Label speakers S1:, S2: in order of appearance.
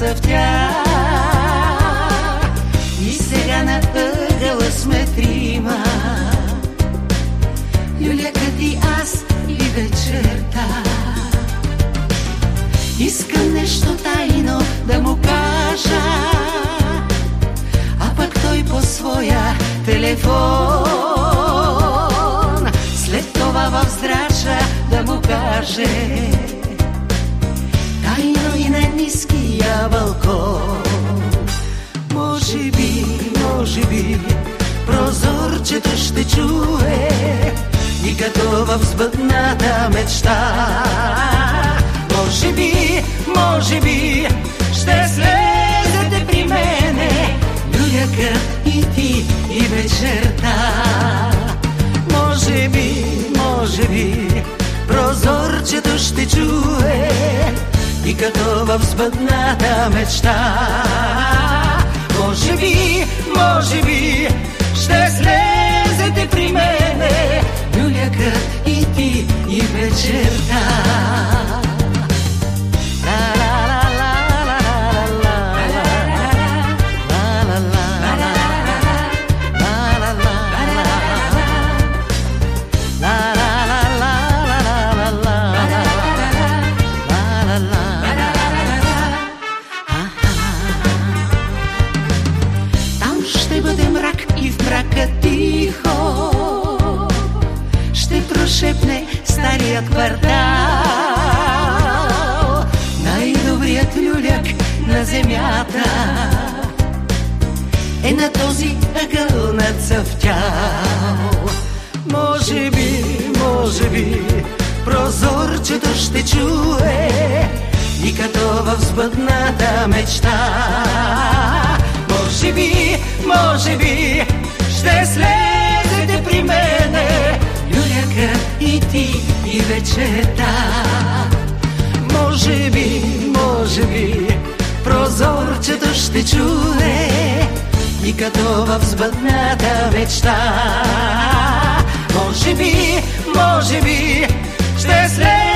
S1: нацъфтя. И сега на ъгъла сме трима. Люлякът и аз и вечерта. Искам нещо тайно да му кажа, а пък той по своя телефон. След това в здрача да му каже, тайно и на ниския прозорчето ще чуе и като в сбъдната мечта. Може би, може би, ще слезете при мене, люляка и ти и вечерта. Може би, може би, прозорчето ще чуе и като в сбъдната мечта. Може би, може би, стария квартал. Най-добрият люляк на земята е на този ъгъл нацъфтял. Може би, може би, прозорчето ще чуе и като в сбъдната мечта. Може би, може би, ще слезете при мене, и вечерта. Може би, може би, прозорчето ще чуе и като в сбъдната мечта. Може би, може би, ще слезете